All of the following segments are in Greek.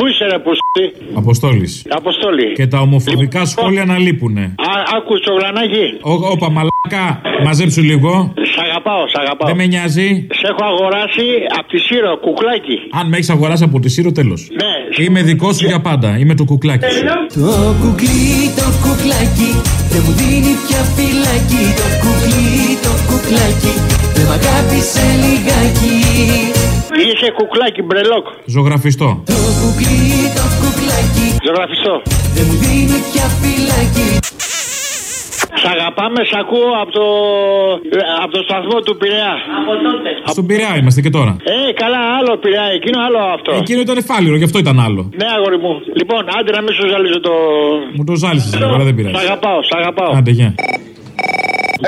Πού είσαι, ρε, που Αποστόλης. Αποστόλη. Και τα ομοφοβικά σχόλια να λείπουνε. Α, άκου το γρανάκι. Ω- Όπα, μαλάκα, μαζέψου λίγο. Σ' αγαπάω, σ' αγαπάω. Δεν με νοιάζει. Σε έχω αγοράσει από τη Σύρο, κουκλάκι. Αν με έχεις αγοράσει από τη Σύρο, τέλος. Ναι. Είμαι δικός σου για πάντα. Είμαι το κουκλάκι σου. Το κουκλί, το κουκλάκι Δεν μου δίνει πια φυλάκι Το κουκλί, Είσαι κουκλάκι, μπρελόκ. Ζωγραφιστό. Το κουκλί, το κουκλάκι Ζωγραφιστό. Δεν μου δίνει πια φυλάκι Σ' αγαπάμε, σ' ακούω από το, από το σταθμό του Πειραιά. Από τότε. Στον Πειραιά είμαστε και τώρα. Ε, καλά, άλλο Πειραιά, εκείνο άλλο αυτό. Εκείνο ήταν φάλιρο, γι' αυτό ήταν άλλο. Ναι, αγόρι μου. Λοιπόν, άντε να μην σου ζαλίζω το. Μου το ζάλισες, αλλά δεν Σ' πειράζει. αγαπάω, σ' αγαπάω. Άντε, γεια.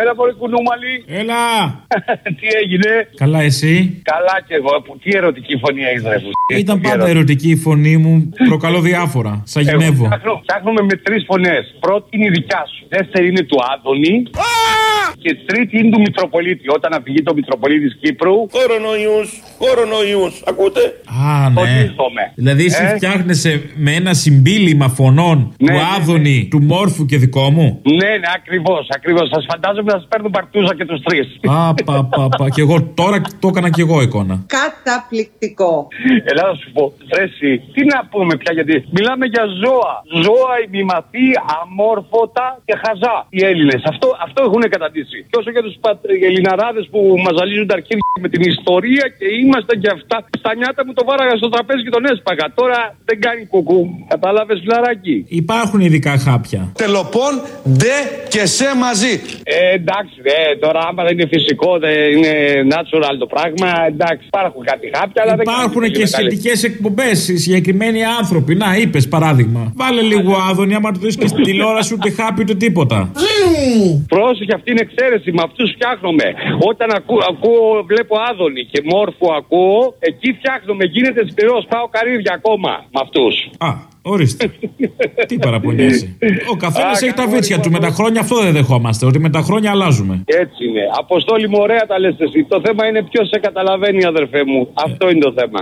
Έλα πολύ κουνούμαλη. Έλα! Τι έγινε; Καλά, εσύ; Καλά κι εγώ. Που τι ερωτική φωνή έχεις ρε που- Ήταν τι πάντα ερωτική; η φωνή μου. Προκαλώ διάφορα. Σα Εγώ γυνεύω. φτιάχνω- Φτιάχνουμε με τρεις φωνές. Πρώτη είναι η δικιά σου. Δεύτερη είναι του Άδωνη. Και τρίτη είναι του Μητροπολίτη. Όταν αφηγεί το Μητροπολίτη Κύπρου. Κορονοϊούς, κορονοϊούς, ακούτε; Α, ναι. Φωτίζομαι. Δηλαδή, εσύ Ε; φτιάχνεσαι με ένα συμπίλημα φωνών Ναι, του ναι, Άδωνη, του Μόρφου και δικό μου. Ναι, ναι, ακριβώς. Ακριβώς. Σας φαντάζομαι να σας παίρνουν παρτούζα και τους τρεις. Α, πα, πα, πα. Και εγώ τώρα το έκανα και εγώ εικόνα. Καταπληκτικό. Ελά, να σου πω. Τρέση, τι να πούμε πια, γιατί μιλάμε για ζώα. Ζώα ημιμαθή, αμόρφωτα και χαζά οι Έλληνες. Αυτό, αυτό έχουν καταντήσει. Και όσο για τους Ελληναράδες που μα ζαλίζουν τα αρχίδια με την ιστορία και είμαστε και αυτά. Στα νιάτα μου το βάραγα στο τραπέζι και τον έσπαγα. Τώρα δεν κάνει κουκού. Κατάλαβες, φιλαράκι; Υπάρχουν ειδικά χάπια. Τελοπών, ντε και σε μαζί. Ε, εντάξει, ε, τώρα άμα δεν είναι φυσικό, δεν είναι natural το πράγμα. Εντάξει, υπάρχουν κάτι χάπια, αλλά δεν Υπάρχουν κάνει και πολύ μεγάλη- σχετικές εκπομπές, συγκεκριμένοι άνθρωποι. Να, είπες παράδειγμα. Βάλε λίγο άδωνη, άμα το δεις και στην τηλεόραση ούτε χάπι ούτε τίποτα. Πρόσεχε, αυτή είναι εξαίρεση. Με αυτούς φτιάχνομαι. Όταν ακού, ακούω, βλέπω άδωνη και μόρφο ακούω, εκεί φτιάχνομαι. Γίνεται σκληρός. Πάω καρύδια ακόμα με αυτούς. Α, ορίστε. Τι παραπονιέσαι. Ο καθένας Α, έχει τα καλά, βίτσια του. λοιπόν. Με τα χρόνια αυτό δεν δεχόμαστε. Ότι με τα χρόνια αλλάζουμε. Έτσι είναι. Αποστόλη μου, ωραία τα λες εσύ. Το θέμα είναι ποιος σε καταλαβαίνει, αδερφέ μου. Αυτό είναι το θέμα.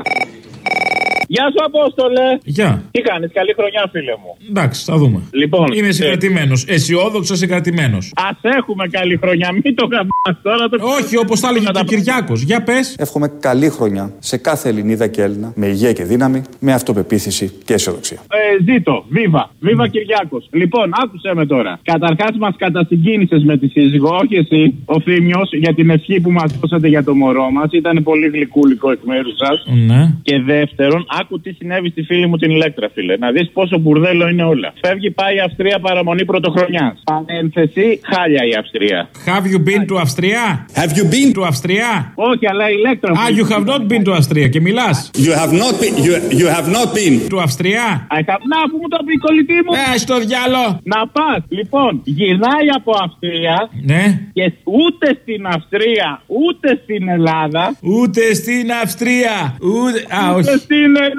Γεια σου, Απόστολε. Γεια. Τι κάνεις, καλή χρονιά, φίλε μου. Εντάξει, θα δούμε. Λοιπόν, Είμαι ε, συγκρατημένος. Αισιόδοξος συγκρατημένος. Α έχουμε καλή χρονιά, μην το γαμπάς τώρα. Το... Όχι, όπως τα έλεγε και ο Κυριάκος. Για πες. Εύχομαι καλή χρονιά σε κάθε Ελληνίδα και Έλληνα με υγεία και δύναμη, με αυτοπεποίθηση και αισιοδοξία. Ε, ζήτω, βίβα, βίβα Κυριάκος. Λοιπόν, άκουσε με τώρα. Καταρχάς, μας κατασυγκίνησες με τη σύζυγο, όχι εσύ, ο Θήμιος, για την ευχή που μας δώσατε για το μωρό μας. Ήταν πολύ γλυκούλικο εκ μέρους σας. Ναι. Και δεύτερον, άκου τι συνέβη στη φίλη μου την Ηλέκτρα, φίλε. Να δεις πόσο μπουρδέλο είναι όλα. Φεύγει, πάει η Αυστρία παραμονή πρωτοχρονιάς. Παρένθεση, χάλια η Αυστρία. Have you been to Αυστρία; Have you been? To Αυστρία; Όχι, αλλά η Ηλέκτρα. Ah, you have not been to Αυστρία και μιλάς. You have not been. You, you have not been. Του Αυστρία; I have- Να, που μου το πει η κολλητή μου. Ε, στο διάλο. Να πας. Λοιπόν, γυρνάει από Αυστρία Ναι. και ούτε στην Αυστρία ούτε στην Ελλάδα. Ούτε στην Αυστρία. Ούτε. Α, Ούτε όχι. στην Ελλάδα.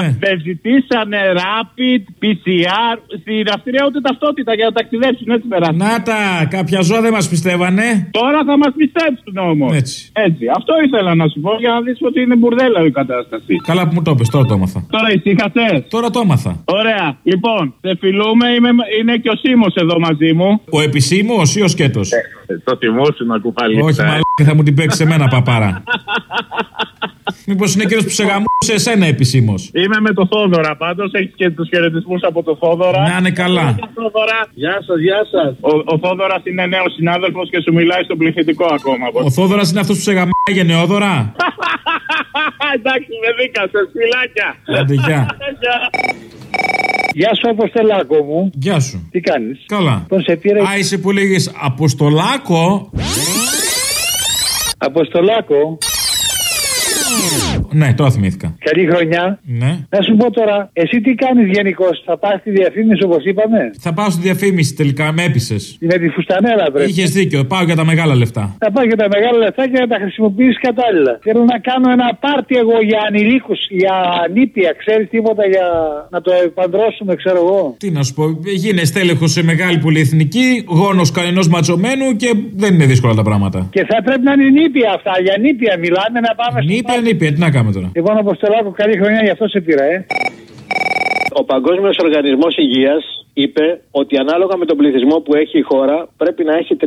Ναι. Δεν ζητήσανε rapid, PCR. Στην Αυστρία ούτε ταυτότητα για να ταξιδέψουν έτσι περάσουν. Να τα, κάποια ζώα δεν μας πιστεύανε. Τώρα θα μας πιστέψουν όμως. Έτσι. Έτσι. Αυτό ήθελα να σου πω για να δεις ότι είναι μπουρδέλα η κατάσταση. Καλά που μου το πες, τώρα το έμαθα. Τώρα ησύχασε. Τώρα το έμαθα. Ωραία. Λοιπόν, σε φιλούμε. Είμαι, είναι και ο Σίμω εδώ μαζί μου. Ο επισήμο ή ο σκέτος; Το θυμόσουν να κουφαλίσει. Όχι, μαλάκα, θα μου την παίξεις σε μένα, παπάρα. Μήπως είναι εκείνο που σε γαμούσε εσένα επισήμως; Είμαι με το Θόδωρα πάντως. Έχεις και τους χαιρετισμούς από το Θόδωρα. Να είναι καλά. Γεια, Θόδωρα. Γεια σας, γεια σας. Ο, ο Θόδωρας είναι νέος συνάδελφος και σου μιλάει στο πληθυντικό ακόμα. Ο Θόδωρας είναι αυτός που σε γαμάει γενναιόδωρα; Εντάξει, με δίκασες. Φιλάκια. Άντε, γεια. Γεια σου, Αποστολάκο μου. Γεια σου. Τι κάνεις; Καλά. Πώς σε πήρε; Α, είσαι που λέγε Αποστολάκο; Αποστολάκο. Ναι, τώρα θυμήθηκα. Καλή χρονιά. Ναι. Να σου πω τώρα, εσύ τι κάνεις γενικώς, θα πας στη διαφήμιση όπως είπαμε; Θα πάω στη διαφήμιση τελικά, με έπεισες. Με τη φουστανέρα πρέπει. Είχες δίκιο, πάω για τα μεγάλα λεφτά. Θα πάω για τα μεγάλα λεφτά και να τα χρησιμοποιήσεις κατάλληλα. Θέλω να κάνω ένα πάρτι εγώ για ανηλίκους, για ανήπια. Ξέρεις τίποτα για να το επαντρώσουμε, ξέρω εγώ. Τι να σου πω, γίνε στέλεχος σε μεγάλη πολυεθνική, γόνος κανενός ματσωμένου και δεν είναι δύσκολα τα πράγματα. Και θα πρέπει να είναι νήπια αυτά. Για νήπια μιλάμε να πάμε στο Νήπια, νήπια, τι να κάνουμε τώρα. Λοιπόν, Αποστολάκο, καλή χρονιά, γι' αυτό σε πήρα, ε. Ο Παγκόσμιος Οργανισμός Υγείας είπε ότι ανάλογα με τον πληθυσμό που έχει η χώρα πρέπει να έχει 3.500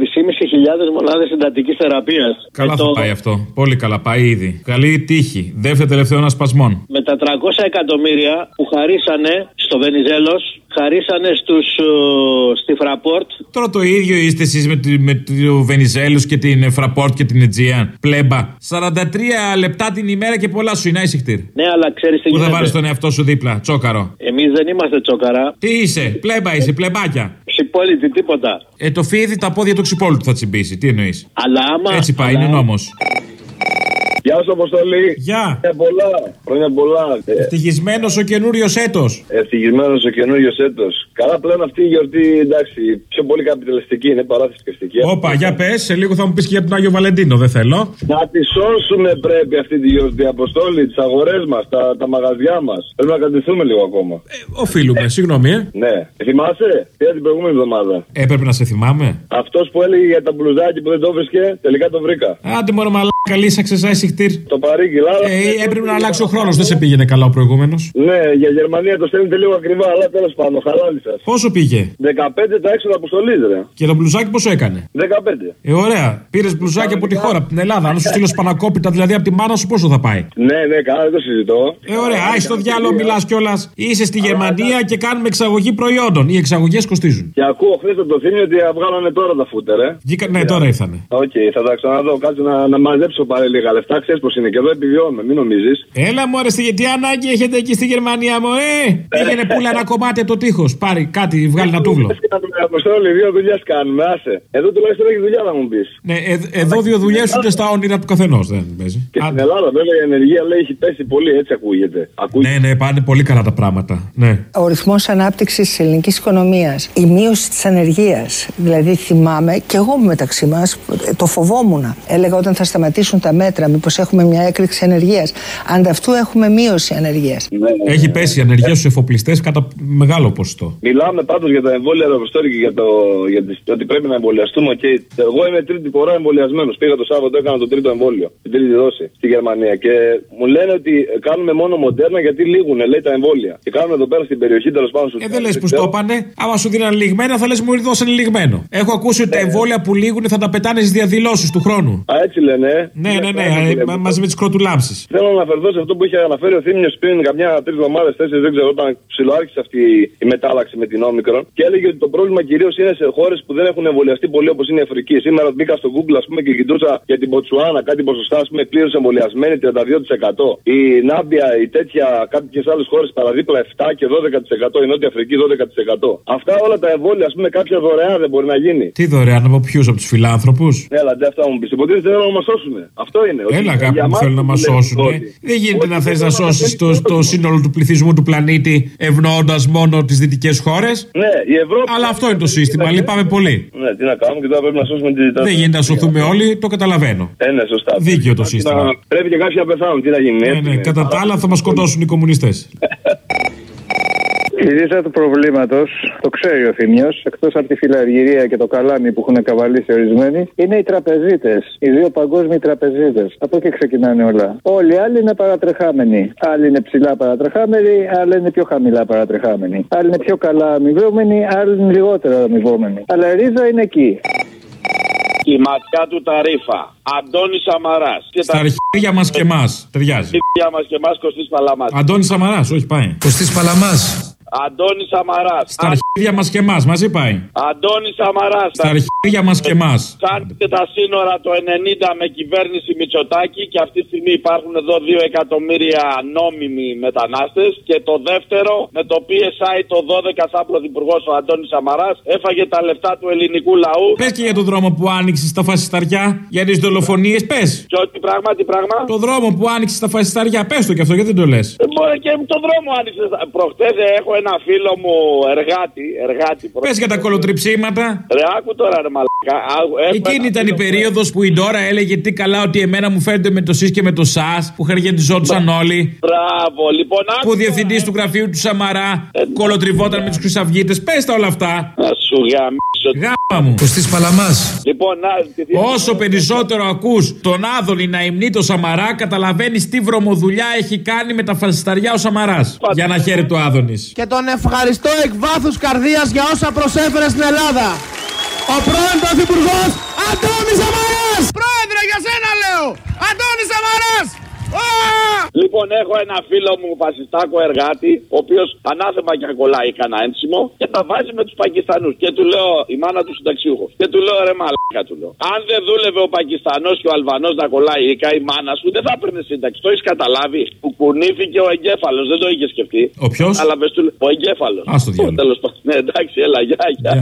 μονάδες εντατικής θεραπείας. Καλά θα πάει αυτό. Πολύ καλά πάει ήδη. Καλή τύχη. Δεύτερο τελευταίο ασπασμών. Με τα 300 εκατομμύρια που χαρίσανε στο Βενιζέλος, χαρίσανε στους, ε, στη Φραπόρτ. Τώρα το ίδιο είστε εσείς με, τη- με το Βενιζέλος και την Φραπόρτ και την Αιτζίαν. Πλέμπα. 43 λεπτά την ημέρα και πολλά σου είναι, σιχτίρ. Ναι, αλλά ξέρεις τι Πού θα γίνεται. βάλεις τον εαυτό σου δίπλα, τσόκαρο. Εμείς δεν είμαστε τσόκαρα. Τι είσαι, πλέμπα είσαι, πλεμπάκια. Ξυπόλυτη, τίποτα. Ε, το φίδι τα πόδια του ξυπόλυτου θα τσιμπήσει. Τι εννοείς. Αλλά άμα. Έτσι πάει, αλλά- είναι νόμος. Γεια σου, Αποστολή. Γεια. Χρόνια πολλά. Χρόνια πολλά. Ε, Ευτυχισμένος ο καινούριος έτος. Ευτυχισμένος ο καινούριος έτος. Καλά, πλέον αυτή η γιορτή εντάξει, πιο πολύ καπιταλιστική είναι παρά θρησκευτική. Όπα, για πες, σε λίγο θα μου πεις και για τον Άγιο Βαλεντίνο, δεν θέλω. Να τη σώσουμε πρέπει αυτή τη γιορτή. Αποστόλη, τις αγορές μας, τα, τα μαγαζιά μας. Πρέπει να κρατηθούμε λίγο ακόμα. Οφείλουμε, συγγνώμη, ε. Ναι. Θυμάσαι, τι την προηγούμενη εβδομάδα; Έπρεπε να σε θυμάμαι. Αυτός που έλεγε για τα μπλουζάκι που δεν το βρίσκε, τελικά το βρήκα. Άντε μωρό μαλάκα, λύσαξε σαν ησυχτήρ. Το παρήγγειλα. αλλά- Ε, έπρεπε να αλλάξει ο χρόνος, δεν σε πήγαινε καλά ο προηγούμενος. Ναι, για Γερμανία το στέλνετε λίγο ακριβά, αλλά τέλος πάντων, χαλάλη σας. Πόσο πήγε; 15 τα έξοδα αποστολής, ρε. Και το μπλουζάκι πόσο έκανε; 15. Ε, ωραία. Πήρες μπλουζάκι από τη χώρα, από την Ελλάδα. Αν σου στείλω σπανακόπιτα, δηλαδή από τη μάνα σου, πόσο θα πάει; Ναι, ναι, καλά, δεν το συζητώ. Ε, ωραία. Άι στο διάλογο μιλάς κιόλας. Είσαι στη Γερμανία και κάνουμε εξαγωγή προϊόντων. Οι εξαγωγές κοστίζουν. Και ακούω χθες από το Θύμιο ότι βγάλανε τώρα τα φούτερ, ε. Βγήκα, ναι, τώρα ήρθανε. Οκ, θα τα ξαναδώ. Κάτσε να, να μαζέψω πάλι λίγα λεφτά. Ξέρεις πώς είναι και εδώ επιβιώνουμε, μην νομίζεις. Έλα μου αρέσει, τι ανάγκη έχετε εκεί στη Γερμανία μου, ε! Πήγαινε πούλα ένα κομμάτι από το τείχος. Πάρει κάτι, βγάλει ένα τούβλο. Αποστόλη, δύο δουλειές κάνουμε, άσε. Εδώ τουλάχιστον έχει δουλειά να μου πεις. Ναι, ε- εδώ δύο δουλειές ούτε στα όνειρα του καθενός δεν παίζει. Και στην Ελλάδα βέβαια η ανεργία λέει έχει πέσει πολύ, έτσι ακούγεται. Ακούγεται. Ναι, ναι, πάνε πολύ καλά τα πράγματα. Ναι. Ο ρυθμός ανάπτυξης της ελληνικής οικονομίας, η μείωση της ανεργίας. Δηλαδή, θυμάμαι και εγώ μεταξύ μας το φοβόμουν. Έλεγα όταν θα σταματήσουν τα μέτρα, μήπως έχουμε μια έκρηξη ανεργίας. Ανταυτού έχουμε μείωση ανεργίας. Έχει πέσει η ανεργία στους εφοπλιστές κατά μεγάλο ποσοστό. Μιλάμε πάντως για τα εμβόλια Ροβιστόρη και για το, για τις- ότι πρέπει να εμβολιαστούμε. Και εγώ είμαι τρίτη φορά εμβολιασμένος. Πήγα το Σάββατο, έκανα το τρίτο εμβόλιο. Την τρίτη δόση στη Γερμανία. Και μου λένε ότι κάνουμε μόνο μοντέρνα γιατί λήγουν, λέει τα εμβόλια. Και κάνουμε εδώ πέρα στην περιοχή τέλος πάντων στους Ε, δεν λες που στο είπανε. Άμα σου δίνανε λιγμένα, θα λες μου δώσανε λιγμένο. Έχω ακούσει ότι τα εμβόλια που λήγουν θα τα πετάνε στις διαδηλώσεις του χρόνου. Α, έτσι λένε. ε. Ναι, ναι, ναι, ε, μα- μαζί με τις κροτουλάμψεις. Θέλω να αναφερθώ σε αυτό που είχε αναφέρει ο Θήμιος πριν καμιά τρεις εβδομάδες, τέσσερις, δεν ξέρω, όταν ψιλοάρχισε αυτή η μετάλλαξη με την όμικρον. Και έλεγε ότι το πρόβλημα κυρίως είναι σε χώρες που δεν έχουν εμβολιαστεί πολύ όπως είναι η Αφρική. Σήμερα μπήκα στο Google ας πούμε, και κοιτούσα για την Ποτσουάνα κάτι ποσοστά ας πούμε, πλήρως εμβολιασμένη 32%. Η Νάμπια, η τέτοια, κάποιες άλλες χώρες παραδίπλα 7 και 12%. Η Νότια Αφρική 12%. Αυτά όλα τα εμβόλια, ας πούμε, κάποια δωρεά δεν μπορεί να γίνει. Τι δωρεάν από ποιους, από τους φιλάνθρωπους; Ναι, αλλά δεν αυτά μου πεις. Υποτίθεται θέλουν να μας σώσουν. Αυτό είναι. ότι Έλα, για κάποιοι που μας θέλουν να που μας λέμε σώσουν. όλοι. Δεν γίνεται Ότι να θες θέλουν να μας σώσεις αφήσουν το, το όλους. σύνολο του πληθυσμού του πλανήτη ευνοώντας μόνο τις δυτικές χώρες. Ναι, η Ευρώπη. Αλλά αυτό είναι το σύστημα. Λυπάμαι πολύ. Ναι, τι να κάνουμε και τώρα πρέπει να σώσουμε τη Δεν γίνεται να σωθούμε όλοι, το καταλαβαίνω. Ε, ναι, σωστά. Δίκαιο το Να- σύστημα. Πρέπει και κάποιοι να πεθάνουν. Τι να γίνει. Ναι, έτσι ναι, είναι. κατά τα άλλα θα μας σκοτώσουν οι κομμουνιστές. Η ρίζα του προβλήματος, το ξέρει ο Θήμιος, εκτός από τη φιλαργυρία και το καλάμι που έχουν καβαλήσει ορισμένοι, είναι οι τραπεζίτες. Οι δύο παγκόσμιοι τραπεζίτες. Από εκεί ξεκινάνε όλα. Όλοι οι άλλοι είναι παρατρεχάμενοι. Άλλοι είναι ψηλά παρατρεχάμενοι, άλλοι είναι πιο χαμηλά παρατρεχάμενοι. Άλλοι είναι πιο καλά αμοιβόμενοι, άλλοι είναι λιγότερο αμοιβόμενοι. Αλλά η ρίζα είναι εκεί. Η ματιά του τα ρήφα. Αντώνης Σαμαράς. Στα αρχίδια μας και εμάς. Ταιριάζει. Για μας και εμάς Κωστής Παλαμάς. Αντώνης Σαμαράς, όχι πάει. Κωστής Παλαμάς. Αντώνη Σαμαράς. Στα αρχίδια μας και εμάς, μαζί πάει. Αντώνη Σαμαράς. Στα αρχίδια μας και εμάς. Άνοιξε τα σύνορα το 90 με κυβέρνηση Μητσοτάκη και αυτή τη στιγμή υπάρχουν εδώ 2 εκατομμύρια νόμιμοι μετανάστες. Και το δεύτερο, με το PSI το 12 σαν πρωθυπουργός ο Αντώνης Σαμαράς έφαγε τα λεφτά του ελληνικού λαού. Πες και για τον δρόμο που άνοιξε στα φασισταριά, για τις δολοφονίες, πες. Και ότι πράγμα, τι πράγμα. Το δρόμο που άνοιξε στα φασισταριά, πες το και αυτό, γιατί δεν το λες. Ε, Μπορεί και το δρόμο άνοιξε. Προχτές έχω ένα φίλο μου εργάτη. εργάτη Πες για τα κολοτριψίματα. Ρε, άκου τώρα, ρε μαλακά. Άκου, έχω Εκείνη ένα ήταν η φίλο μου- περίοδος που η Ντόρα έλεγε τι καλά ότι εμένα μου φαίνεται με το ΣΥΣ και με το ΣΑΣ που χαργεντιζόντουσαν όλοι. Μπράβο, λοιπόν, άκου. Που ο διευθυντής του γραφείου του Σαμαρά κολοτριβόταν με τους Χρυσαυγίτες. Πες τα όλα αυτά. Να σου σου γαμίσω. Γάμα μου. Κωστής Παλαμάς. Λοιπόν, να. Όσο περισσότερο ακούς τον Άδωνη να υμνεί το Σαμαρά, καταλαβαίνεις τι βρωμοδουλειά έχει κάνει με τα φασισταριά ο Σαμαράς. Για να χαίρεται το Άδωνης. Και τον ευχαριστώ εκ βάθους καρδίας για όσα προσέφερε στην Ελλάδα. Ο πρώην Πρωθυπουργός Αντώνης Σαμαράς! Πρόεδρε, για σένα λέω! Αντώνης Σαμαράς! Λοιπόν, έχω ένα φίλο μου φασιστάκο εργάτη, ο οποίος ανάθεμα και κολλάει κανένα ένσημο και τα βάζει με τους Πακιστανούς. Και του λέω, η μάνα του συνταξιούχος. Και του λέω, ρε μαλάκα του λέω. Αν δεν δούλευε ο Πακιστανός και ο Αλβανός να κολλάει η η μάνα σου δεν θα έπαιρνε σύνταξη. Το έχεις καταλάβει. Που κουνήθηκε ο εγκέφαλος, δεν το είχε σκεφτεί. Ο ποιος; Ο εγκέφαλος. Α το διάλογο. Τέλο πάντων. Ναι, εντάξει, έλα, γεια, γεια.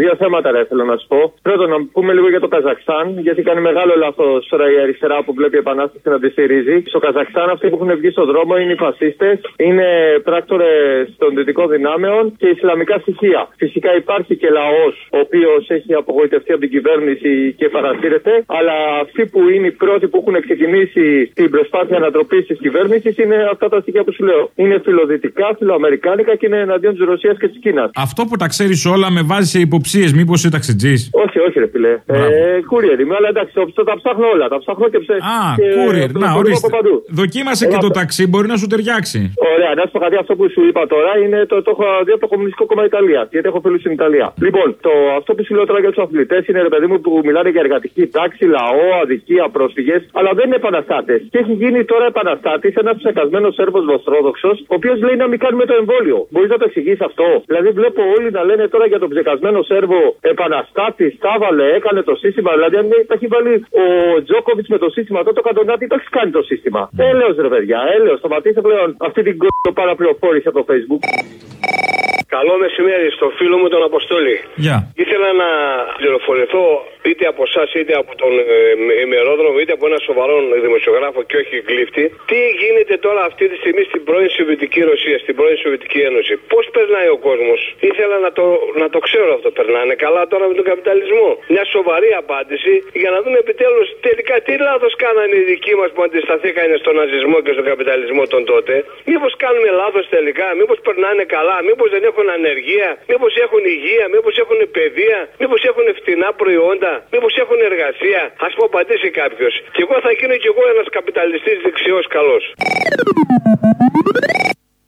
Δύο θέματα ρε θέλω να σου πω. Πρώτον, να πούμε λίγο για το Καζακστάν, γιατί κάνει μεγάλο λάθος τώρα η αριστερά που βλέπει η Επανάσταση να τη στηρίζει. Στο Καζακστάν, αυτοί που έχουν βγει στον δρόμο είναι οι φασίστες, είναι πράκτορες των δυτικών δυνάμεων και Ισλαμικά στοιχεία. Φυσικά υπάρχει και λαός ο οποίος έχει απογοητευτεί από την κυβέρνηση και παρασύρεται, αλλά αυτοί που είναι οι πρώτοι που έχουν ξεκινήσει την προσπάθεια ανατροπή τη κυβέρνηση είναι αυτά τα στοιχεία που σου λέω. Είναι φιλοδυτικά, φιλοαμερικάνικα και είναι εναντίον της Ρωσίας και της Κίνας. Αυτό που τα ξέρεις όλα με βάζει σε υποψίες, μήπως είσαι ταξιτζής; Όχι, όχι, ρε φιλέ. Ε, courier είμαι, αλλά εντάξει, το, τα ψάχνω όλα. Τα ψάχνω και ψάχνω. Α, courier, να ορίστε. Δοκίμασε και το ταξί, μπορεί να σου ταιριάξει. Ωραία, να σου πω κάτι αυτό που σου είπα τώρα είναι το, το έχω δει από το Κομμουνιστικό Κόμμα Ιταλία. Γιατί έχω φίλους στην Ιταλία. Λοιπόν, το, αυτό που σου λέω τώρα για τους αθλητές είναι ρε παιδί μου που μιλάνε για εργατική τάξη, λαό, αδικία, πρόσφυγες, αλλά δεν είναι επαναστάτες. Και έχει γίνει τώρα επαναστάτης ένας ψεκασμένος Σέρβος Βοστρόδοξο, ο οποίος λέει να μην κάνουμε το εμβόλιο. Μπορείς να το εξηγήσει αυτό; Δηλαδή βλέπω όλοι να λένε τώρα για τον ψεκασμένο Σέρβο επαναστάτης, τα έβαλε, έκανε το σύστημα. Δηλαδή αν τα έχει βάλει ο Τζόκοβιτς με το σύστημα, τότε το καντονάτι το έχει κάνει το σύστημα. Έλεω ρε παιδιά, έλεω. Σταματήστε πλέον αυτή την κο παραπληροφόρηση από το Facebook. Καλό μεσημέρι στο φίλο μου τον Αποστόλη. Γεια. Ήθελα να πληροφορηθώ είτε από εσάς είτε από τον ε, ημερόδρομο είτε από ένα σοβαρό δημοσιογράφο και όχι γλύφτη. Τι γίνεται τώρα αυτή τη στιγμή στην πρώην Σοβιετική Ρωσία, στην πρώην Σοβιετική Ένωση. Πώς περνάει ο κόσμος; Ήθελα να το, να το ξέρω αυτό. Περνάνε καλά τώρα με τον καπιταλισμό. Μια σοβαρή απάντηση για να δούμε επιτέλους τελικά τι λάθος κάνανε οι δικοί μας που αντισταθήκαν στον ναζισμό και στον καπιταλισμό τον τότε. Μήπως κάνουμε λάθος τελικά, μήπως περνάνε καλά, μήπως δεν έχουν ανεργία, μήπως έχουν υγεία, μήπως έχουν παιδεία, μήπως έχουν φτηνά προϊόντα, μήπως έχουν εργασία. Α μου απαντήσει κάποιος. Και εγώ θα γίνω κι εγώ ένας καπιταλιστής δεξιός καλός.